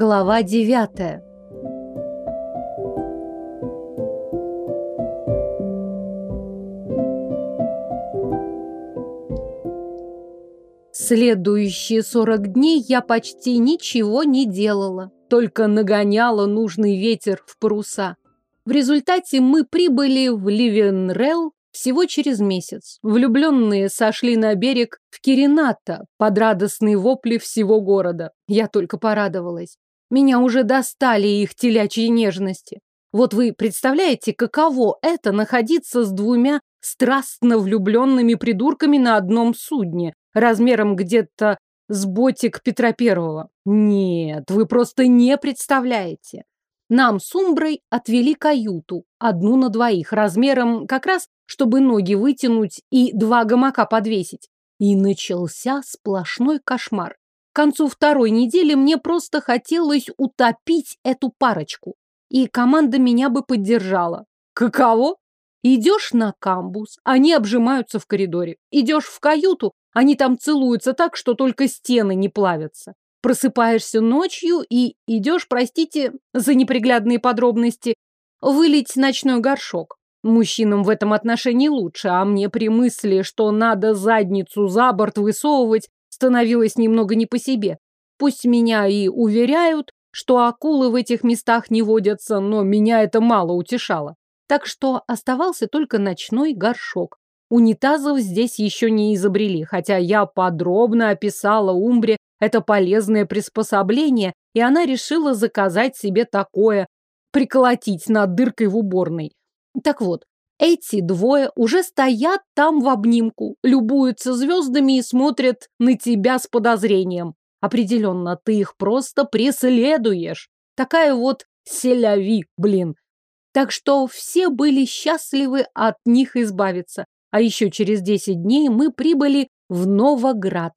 Глава девятая. Следующие сорок дней я почти ничего не делала, только нагоняла нужный ветер в паруса. В результате мы прибыли в Ливенрелл всего через месяц. Влюбленные сошли на берег в Кирината под радостные вопли всего города. Я только порадовалась. Меня уже достали их телячьи нежности. Вот вы представляете, каково это находиться с двумя страстно влюбленными придурками на одном судне, размером где-то с ботик Петра Первого? Нет, вы просто не представляете. Нам с Умброй отвели каюту, одну на двоих, размером как раз, чтобы ноги вытянуть и два гамака подвесить. И начался сплошной кошмар. Концу второй недели мне просто хотелось утопить эту парочку. И команда меня бы поддержала. Каково? Идешь на камбус, они обжимаются в коридоре. Идешь в каюту, они там целуются так, что только стены не плавятся. Просыпаешься ночью и идешь, простите за неприглядные подробности, вылить ночной горшок. Мужчинам в этом отношении лучше, а мне при мысли, что надо задницу за борт высовывать, становилось немного не по себе. Пусть меня и уверяют, что акулы в этих местах не водятся, но меня это мало утешало. Так что оставался только ночной горшок. Унитазов здесь еще не изобрели, хотя я подробно описала Умбре это полезное приспособление, и она решила заказать себе такое, приколотить над дыркой в уборной. Так вот, эти двое уже стоят там в обнимку, любуются звездами и смотрят на тебя с подозрением. Определенно, ты их просто преследуешь. Такая вот селяви, блин. Так что все были счастливы от них избавиться. А еще через 10 дней мы прибыли в Новоград.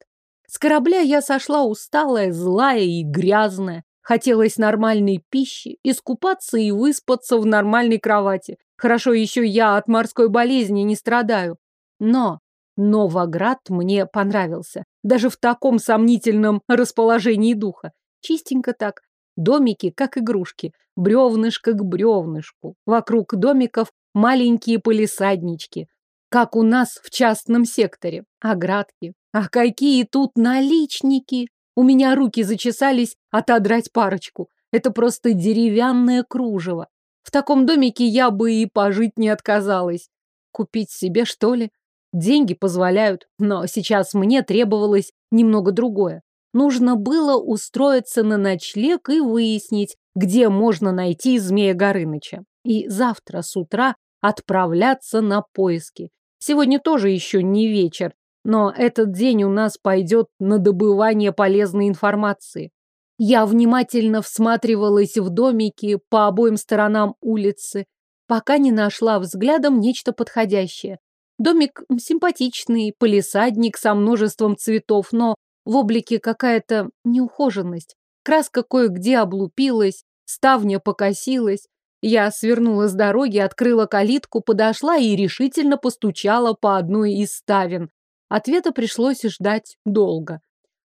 С корабля я сошла усталая, злая и грязная. Хотелось нормальной пищи, искупаться и выспаться в нормальной кровати. Хорошо еще я от морской болезни не страдаю. Но Новоград мне понравился. Даже в таком сомнительном расположении духа. Чистенько так. Домики, как игрушки. Бревнышко к бревнышку. Вокруг домиков маленькие полисаднички. Как у нас в частном секторе. Оградки, а какие тут наличники! У меня руки зачесались отодрать парочку. Это просто деревянное кружево. В таком домике я бы и пожить не отказалась. Купить себе, что ли? Деньги позволяют, но сейчас мне требовалось немного другое. Нужно было устроиться на ночлег и выяснить, где можно найти Змея Горыныча. И завтра с утра отправляться на поиски. Сегодня тоже еще не вечер, но этот день у нас пойдет на добывание полезной информации. Я внимательно всматривалась в домики по обоим сторонам улицы, пока не нашла взглядом нечто подходящее. Домик симпатичный, полисадник со множеством цветов, но в облике какая-то неухоженность. Краска кое-где облупилась, ставня покосилась. Я свернула с дороги, открыла калитку, подошла и решительно постучала по одной из ставен. Ответа пришлось ждать долго.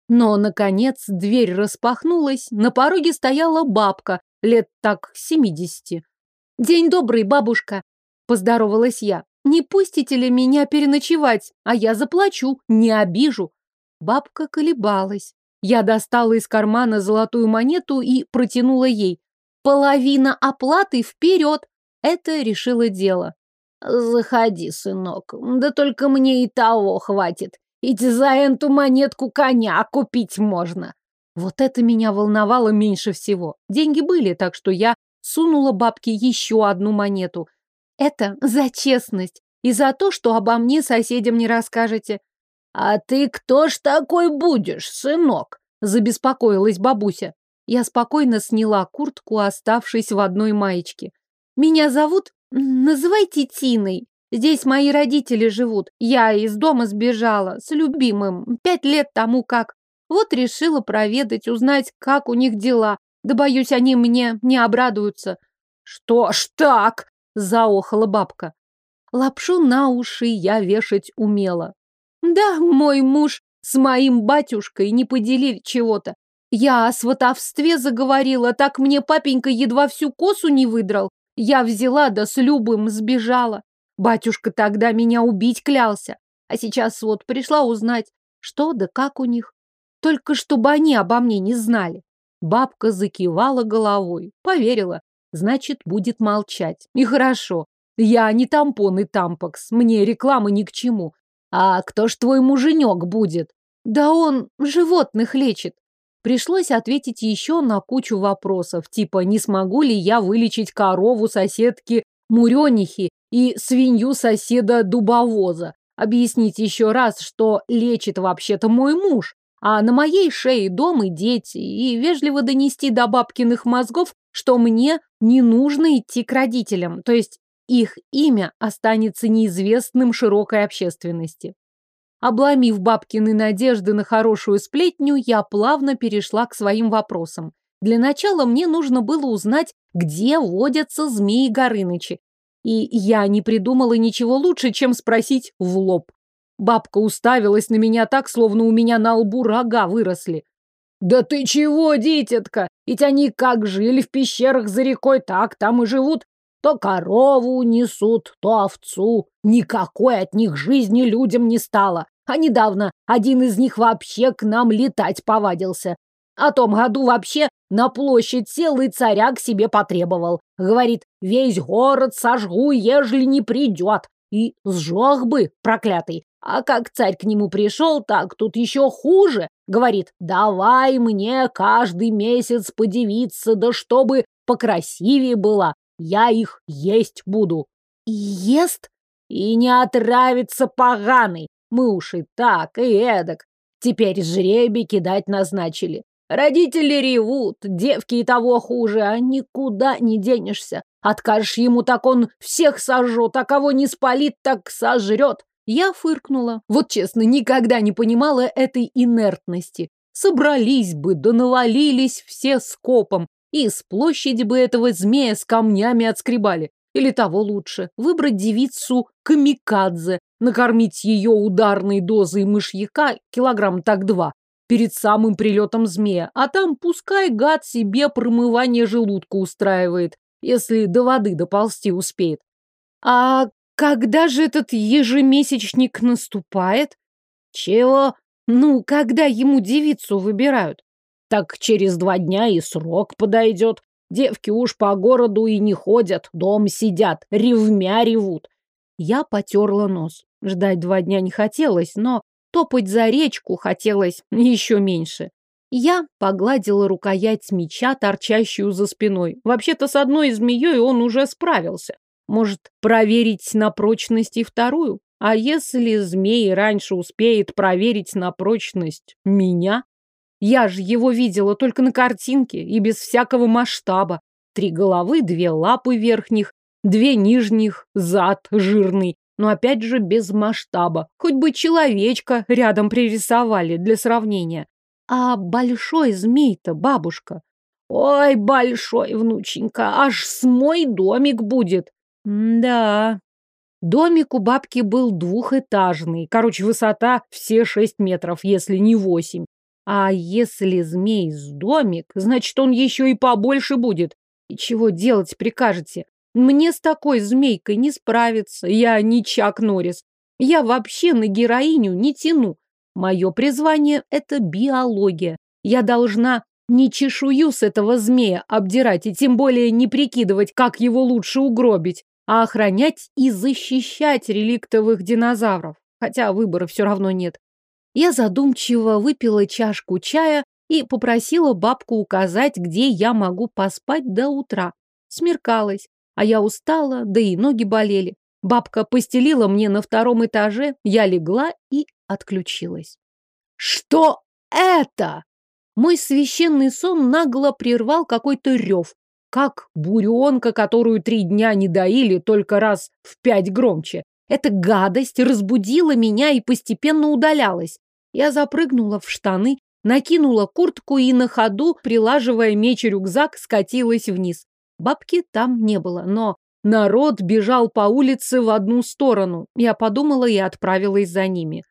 Но, наконец, дверь распахнулась, на пороге стояла бабка, лет так семидесяти. «День добрый, бабушка!» – поздоровалась я. «Не пустите ли меня переночевать, а я заплачу, не обижу?» Бабка колебалась. Я достала из кармана золотую монету и протянула ей. «Половина оплаты вперед!» Это решило дело. Заходи, сынок. Да только мне и того хватит. Ведь за эту монетку коня купить можно. Вот это меня волновало меньше всего. Деньги были, так что я сунула бабке еще одну монету. Это за честность и за то, что обо мне соседям не расскажете. А ты кто ж такой будешь, сынок? Забеспокоилась бабуся. Я спокойно сняла куртку, оставшись в одной маечке. Меня зовут Называйте Тиной. Здесь мои родители живут. Я из дома сбежала с любимым пять лет тому как. Вот решила проведать, узнать, как у них дела. Да боюсь, они мне не обрадуются. Что ж так? Заохала бабка. Лапшу на уши я вешать умела. Да, мой муж с моим батюшкой не поделили чего-то. Я о сватовстве заговорила, так мне папенька едва всю косу не выдрал. Я взяла да с любым сбежала. Батюшка тогда меня убить клялся. А сейчас вот пришла узнать, что да как у них. Только чтобы они обо мне не знали. Бабка закивала головой, поверила. Значит, будет молчать. И хорошо. Я не тампон и тампокс. Мне реклама ни к чему. А кто ж твой муженек будет? Да он животных лечит. Пришлось ответить еще на кучу вопросов, типа не смогу ли я вылечить корову соседки Муренихи и свинью соседа Дубовоза. Объяснить еще раз, что лечит вообще-то мой муж, а на моей шее дом и дети, и вежливо донести до бабкиных мозгов, что мне не нужно идти к родителям, то есть их имя останется неизвестным широкой общественности. Обломив бабкины надежды на хорошую сплетню, я плавно перешла к своим вопросам. Для начала мне нужно было узнать, где водятся змеи Горынычи. И я не придумала ничего лучше, чем спросить в лоб. Бабка уставилась на меня так, словно у меня на лбу рога выросли. «Да ты чего, дитятка? Ведь они как жили в пещерах за рекой, так там и живут. То корову несут, то овцу. Никакой от них жизни людям не стало. А недавно один из них вообще к нам летать повадился. О том году вообще на площадь сел и царя к себе потребовал. Говорит, весь город сожгу, ежели не придет. И сжег бы, проклятый. А как царь к нему пришел, так тут еще хуже. Говорит, давай мне каждый месяц подивиться, да чтобы покрасивее была. Я их есть буду. И ест? И не отравится поганый. Мы уж и так, и эдак. Теперь жребий кидать назначили. Родители ревут, девки и того хуже, а никуда не денешься. Откажешь ему, так он всех сожжет, а кого не спалит, так сожрет. Я фыркнула. Вот честно, никогда не понимала этой инертности. Собрались бы, да навалились все скопом, и с площади бы этого змея с камнями отскребали. Или того лучше, выбрать девицу камикадзе, накормить ее ударной дозой мышьяка килограмм так два, перед самым прилетом змея, а там пускай гад себе промывание желудка устраивает, если до воды доползти успеет. А когда же этот ежемесячник наступает? Чего? Ну, когда ему девицу выбирают? Так через два дня и срок подойдет. Девки уж по городу и не ходят, дом сидят, ревмя ревут. Я потерла нос. Ждать два дня не хотелось, но Топать за речку хотелось еще меньше. Я погладила рукоять меча, торчащую за спиной. Вообще-то с одной змеей он уже справился. Может, проверить на прочность и вторую? А если змей раньше успеет проверить на прочность меня? Я же его видела только на картинке и без всякого масштаба. Три головы, две лапы верхних, две нижних, зад жирный, но опять же без масштаба. Хоть бы человечка рядом пририсовали для сравнения. А большой змей-то, бабушка? Ой, большой, внученька, аж с мой домик будет. М да. Домик у бабки был двухэтажный. Короче, высота все шесть метров, если не восемь. А если змей с домик, значит, он еще и побольше будет. И чего делать прикажете? Мне с такой змейкой не справиться, я не Чак Норрис. Я вообще на героиню не тяну. Мое призвание – это биология. Я должна не чешую с этого змея обдирать и тем более не прикидывать, как его лучше угробить, а охранять и защищать реликтовых динозавров. Хотя выбора все равно нет. Я задумчиво выпила чашку чая и попросила бабку указать, где я могу поспать до утра. Смеркалось. А я устала, да и ноги болели. Бабка постелила мне на втором этаже, я легла и отключилась. Что это? Мой священный сон нагло прервал какой-то рев, как буренка, которую три дня не доили, только раз в пять громче. Эта гадость разбудила меня и постепенно удалялась. Я запрыгнула в штаны, накинула куртку и на ходу, прилаживая меч и рюкзак, скатилась вниз. Бабки там не было, но народ бежал по улице в одну сторону. Я подумала и отправилась за ними.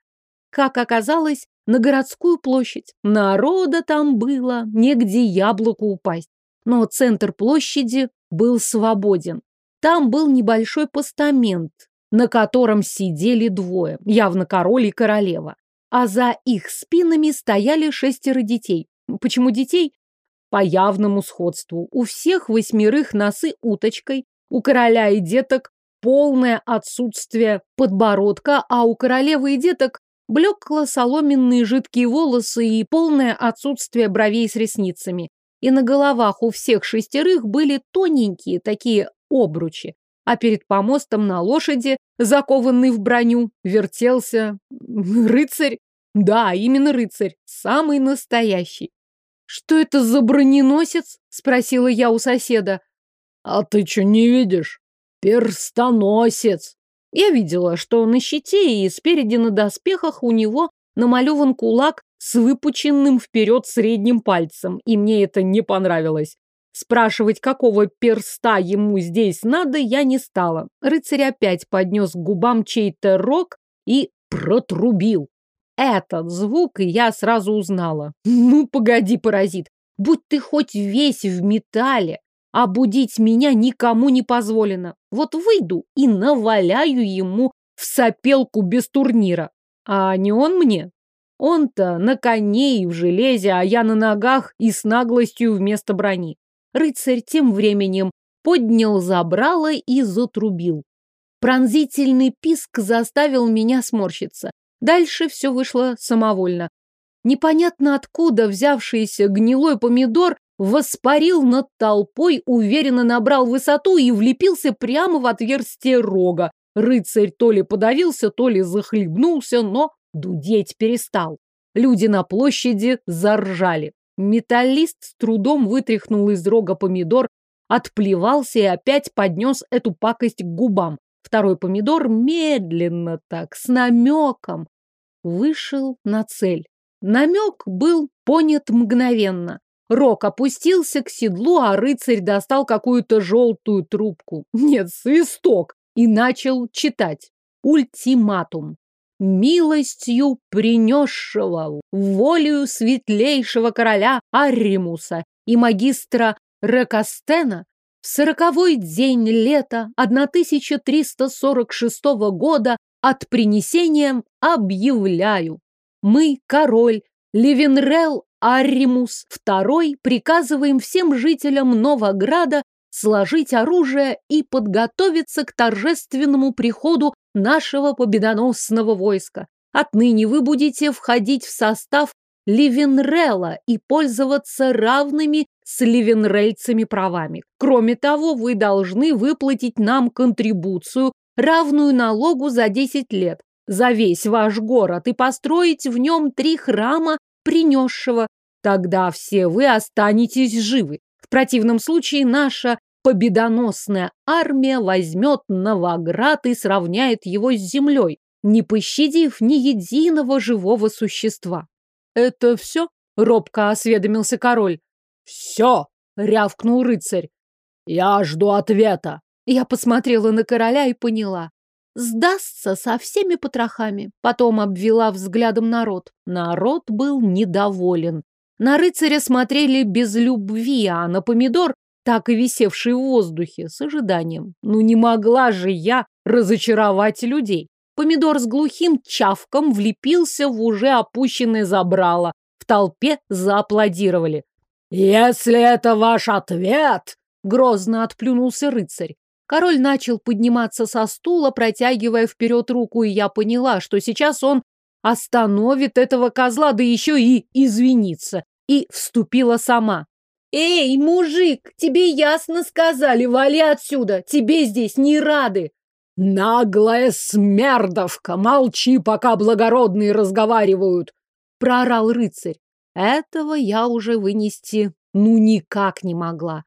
как оказалось, на городскую площадь. Народа там было, негде яблоку упасть. Но центр площади был свободен. Там был небольшой постамент, на котором сидели двое, явно король и королева. А за их спинами стояли шестеро детей. Почему детей? По явному сходству. У всех восьмерых носы уточкой, у короля и деток полное отсутствие подбородка, а у королевы и деток блекло-соломенные жидкие волосы и полное отсутствие бровей с ресницами. И на головах у всех шестерых были тоненькие такие обручи, а перед помостом на лошади, закованный в броню, вертелся рыцарь. Да, именно рыцарь, самый настоящий. «Что это за броненосец?» – спросила я у соседа. «А ты что, не видишь? Перстоносец!» Я видела, что на щите и спереди на доспехах у него намалеван кулак с выпученным вперед средним пальцем, и мне это не понравилось. Спрашивать, какого перста ему здесь надо, я не стала. Рыцарь опять поднес к губам чей-то рог и протрубил. Этот звук я сразу узнала. Ну, погоди, паразит, будь ты хоть весь в металле, а будить меня никому не позволено. Вот выйду и наваляю ему в сопелку без турнира. А не он мне. Он-то на коне и в железе, а я на ногах и с наглостью вместо брони. Рыцарь тем временем поднял забрало и затрубил. Пронзительный писк заставил меня сморщиться. Дальше все вышло самовольно. Непонятно откуда взявшийся гнилой помидор воспарил над толпой, уверенно набрал высоту и влепился прямо в отверстие рога. Рыцарь то ли подавился, то ли захлебнулся, но дудеть перестал. Люди на площади заржали. Металлист с трудом вытряхнул из рога помидор, отплевался и опять поднес эту пакость к губам. Второй помидор медленно так, с намеком, вышел на цель. Намек был понят мгновенно. Рок опустился к седлу, а рыцарь достал какую-то желтую трубку. Нет, свисток. И начал читать. Ультиматум милостью принесшего волею светлейшего короля Арримуса и магистра Рекастена в сороковой день лета 1346 года от принесения объявляю. Мы, король Левенрел Арримус II, приказываем всем жителям Новограда сложить оружие и подготовиться к торжественному приходу нашего победоносного войска. Отныне вы будете входить в состав Ливенрелла и пользоваться равными с ливенрельцами правами. Кроме того, вы должны выплатить нам контрибуцию, равную налогу за 10 лет, за весь ваш город и построить в нем три храма принесшего. Тогда все вы останетесь живы. В противном случае наша победоносная армия возьмет Новоград и сравняет его с землей, не пощадив ни единого живого существа. «Это все?» — робко осведомился король. «Все!» — рявкнул рыцарь. «Я жду ответа!» Я посмотрела на короля и поняла. Сдастся со всеми потрохами. Потом обвела взглядом народ. Народ был недоволен. На рыцаря смотрели без любви, а на помидор так и висевший в воздухе, с ожиданием. Ну не могла же я разочаровать людей. Помидор с глухим чавком влепился в уже опущенное забрало. В толпе зааплодировали. «Если это ваш ответ!» — грозно отплюнулся рыцарь. Король начал подниматься со стула, протягивая вперед руку, и я поняла, что сейчас он остановит этого козла, да еще и извинится. И вступила сама. «Эй, мужик, тебе ясно сказали, вали отсюда, тебе здесь не рады!» «Наглая смердовка! Молчи, пока благородные разговаривают!» — проорал рыцарь. Этого я уже вынести ну никак не могла.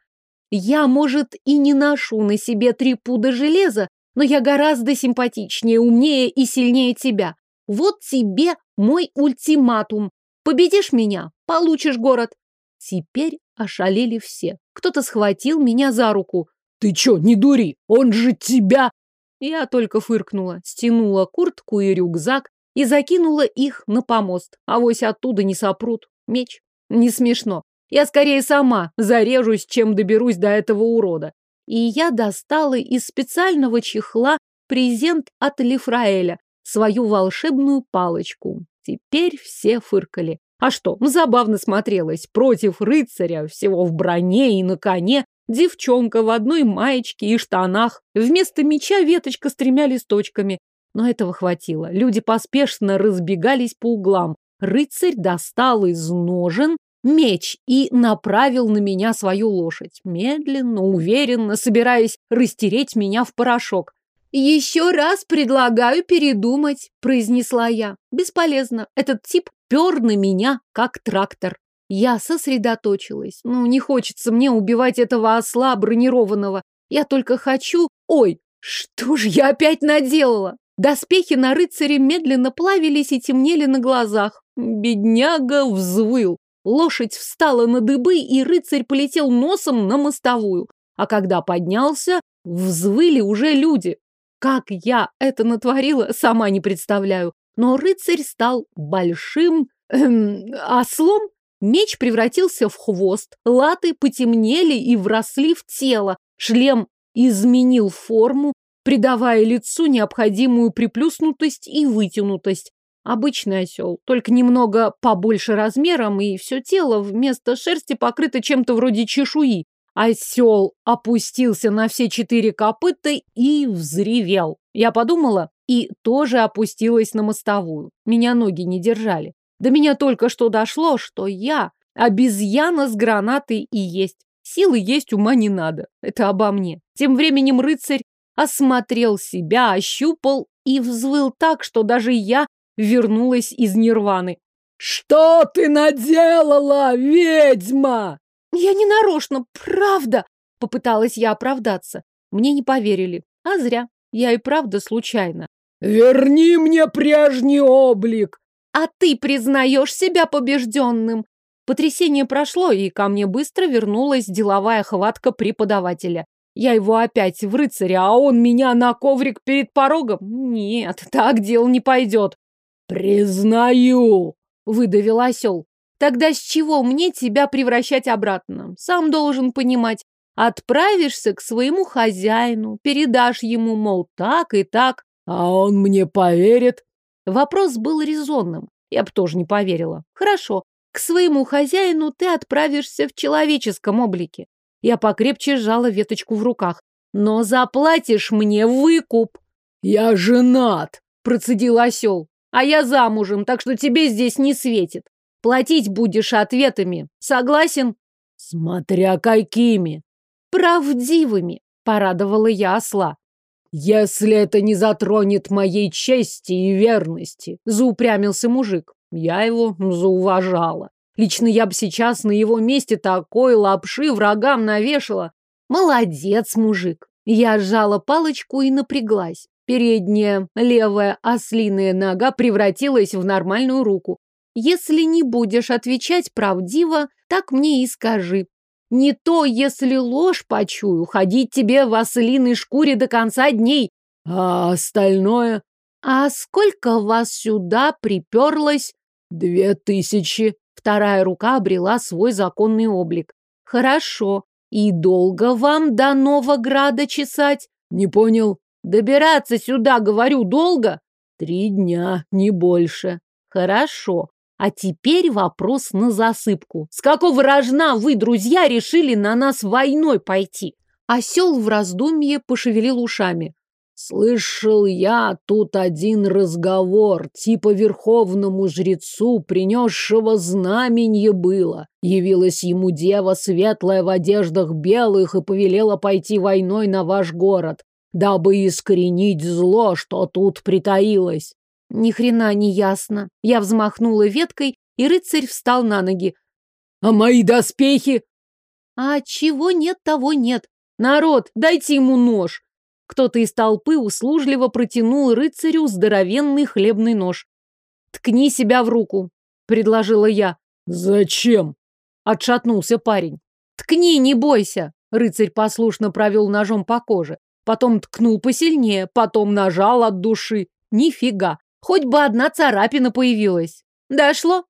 Я, может, и не ношу на себе три пуда железа, но я гораздо симпатичнее, умнее и сильнее тебя. Вот тебе мой ультиматум. Победишь меня, получишь город. Теперь ошалели все. Кто-то схватил меня за руку. «Ты чё, не дури? Он же тебя...» Я только фыркнула, стянула куртку и рюкзак и закинула их на помост. А вось оттуда не сопрут. Меч. Не смешно. Я скорее сама зарежусь, чем доберусь до этого урода. И я достала из специального чехла презент от Лифраэля, свою волшебную палочку. Теперь все фыркали. А что, забавно смотрелось. Против рыцаря, всего в броне и на коне, девчонка в одной маечке и штанах. Вместо меча веточка с тремя листочками. Но этого хватило. Люди поспешно разбегались по углам. Рыцарь достал из ножен меч и направил на меня свою лошадь. Медленно, уверенно, собираясь растереть меня в порошок. «Еще раз предлагаю передумать», – произнесла я. «Бесполезно. Этот тип пер на меня, как трактор». Я сосредоточилась. Ну, не хочется мне убивать этого осла бронированного. Я только хочу... Ой, что же я опять наделала? Доспехи на рыцаре медленно плавились и темнели на глазах. Бедняга взвыл. Лошадь встала на дыбы, и рыцарь полетел носом на мостовую. А когда поднялся, взвыли уже люди. Как я это натворила, сама не представляю. Но рыцарь стал большим эм, ослом. Меч превратился в хвост, латы потемнели и вросли в тело, шлем изменил форму, придавая лицу необходимую приплюснутость и вытянутость. Обычный осел, только немного побольше размером, и все тело вместо шерсти покрыто чем-то вроде чешуи. Осел опустился на все четыре копыта и взревел. Я подумала и тоже опустилась на мостовую. Меня ноги не держали. До меня только что дошло, что я обезьяна с гранатой и есть. Силы есть, ума не надо. Это обо мне. Тем временем рыцарь осмотрел себя, ощупал и взвыл так, что даже я вернулась из нирваны. «Что ты наделала, ведьма?» «Я не нарочно, правда!» Попыталась я оправдаться. Мне не поверили. А зря. Я и правда случайно. «Верни мне прежний облик!» «А ты признаешь себя побежденным?» Потрясение прошло, и ко мне быстро вернулась деловая хватка преподавателя. Я его опять в рыцаря, а он меня на коврик перед порогом? Нет, так дело не пойдет. «Признаю!» — выдавил осел. Тогда с чего мне тебя превращать обратно? Сам должен понимать. Отправишься к своему хозяину, передашь ему, мол, так и так. А он мне поверит? Вопрос был резонным. Я бы тоже не поверила. Хорошо, к своему хозяину ты отправишься в человеческом облике. Я покрепче сжала веточку в руках. Но заплатишь мне выкуп. Я женат, процедил осел. А я замужем, так что тебе здесь не светит. Платить будешь ответами. Согласен? Смотря какими. Правдивыми, порадовала я осла. Если это не затронет моей чести и верности, заупрямился мужик. Я его зауважала. Лично я бы сейчас на его месте такой лапши врагам навешала. Молодец, мужик. Я сжала палочку и напряглась. Передняя левая ослиная нога превратилась в нормальную руку. Если не будешь отвечать правдиво, так мне и скажи. Не то, если ложь почую, ходить тебе в ослиной шкуре до конца дней. А остальное? А сколько вас сюда приперлось? Две тысячи. Вторая рука обрела свой законный облик. Хорошо. И долго вам до Новограда чесать? Не понял. Добираться сюда, говорю, долго? Три дня, не больше. Хорошо. А теперь вопрос на засыпку. С какого рожна вы, друзья, решили на нас войной пойти? Осел в раздумье пошевелил ушами. Слышал я тут один разговор, типа верховному жрецу, принесшего знаменье было. Явилась ему дева светлая в одеждах белых и повелела пойти войной на ваш город, дабы искоренить зло, что тут притаилось. Ни хрена не ясно. Я взмахнула веткой, и рыцарь встал на ноги. А мои доспехи? А чего нет, того нет. Народ, дайте ему нож. Кто-то из толпы услужливо протянул рыцарю здоровенный хлебный нож. Ткни себя в руку, предложила я. Зачем? Отшатнулся парень. Ткни, не бойся. Рыцарь послушно провел ножом по коже. Потом ткнул посильнее, потом нажал от души. Нифига. Хоть бы одна царапина появилась. Дошло?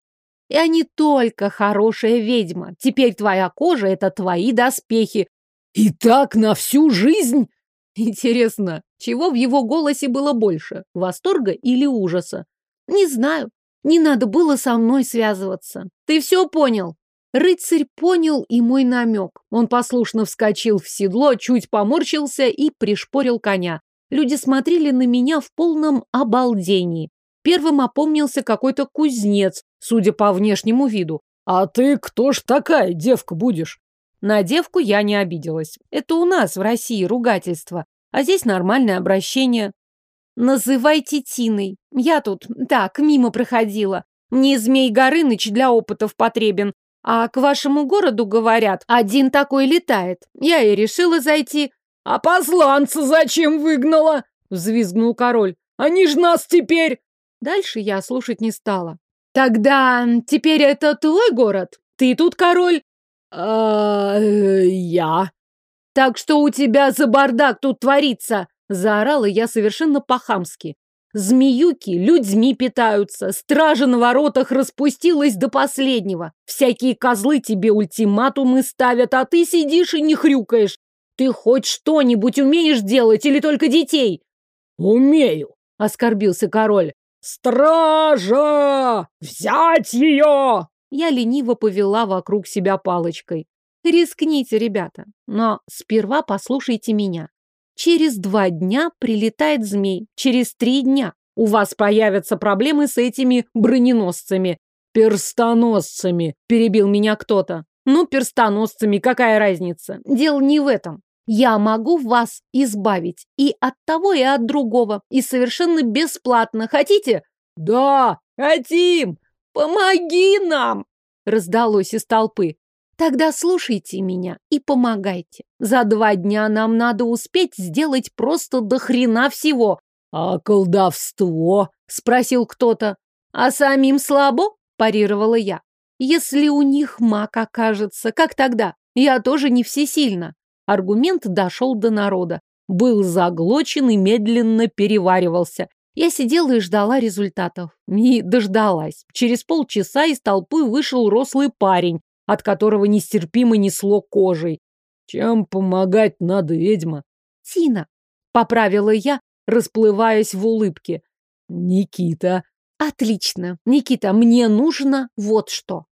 Я не только хорошая ведьма. Теперь твоя кожа — это твои доспехи. И так на всю жизнь? Интересно, чего в его голосе было больше? Восторга или ужаса? Не знаю. Не надо было со мной связываться. Ты все понял? Рыцарь понял и мой намек. Он послушно вскочил в седло, чуть поморщился и пришпорил коня. Люди смотрели на меня в полном обалдении. Первым опомнился какой-то кузнец, судя по внешнему виду. «А ты кто ж такая девка будешь?» На девку я не обиделась. Это у нас в России ругательство, а здесь нормальное обращение. Называйте Тиной. Я тут так, мимо проходила. Мне Змей Горыныч для опытов потребен. А к вашему городу, говорят, один такой летает. Я и решила зайти. А посланца зачем выгнала? Взвизгнул король. Они ж нас теперь... Дальше я слушать не стала. Тогда теперь это твой город? Ты тут король? А, я. Так что у тебя за бардак тут творится? Заорала я совершенно по-хамски. Змеюки людьми питаются, стража на воротах распустилась до последнего. Всякие козлы тебе ультиматумы ставят, а ты сидишь и не хрюкаешь. Ты хоть что-нибудь умеешь делать или только детей? Умею, оскорбился король. Стража! Взять ее! Я лениво повела вокруг себя палочкой. Рискните, ребята, но сперва послушайте меня. Через два дня прилетает змей. Через три дня у вас появятся проблемы с этими броненосцами. Перстоносцами, перебил меня кто-то. Ну, перстоносцами, какая разница? Дело не в этом. Я могу вас избавить и от того, и от другого. И совершенно бесплатно. Хотите? Да, хотим. Помоги нам! Раздалось из толпы. Тогда слушайте меня и помогайте. За два дня нам надо успеть сделать просто до хрена всего. А колдовство? Спросил кто-то. А самим слабо? Парировала я. Если у них маг окажется, как тогда? Я тоже не всесильна. Аргумент дошел до народа. Был заглочен и медленно переваривался. Я сидела и ждала результатов. Не дождалась. Через полчаса из толпы вышел рослый парень от которого нестерпимо несло кожей. Чем помогать надо, ведьма? Тина, поправила я, расплываясь в улыбке. Никита. Отлично. Никита, мне нужно вот что.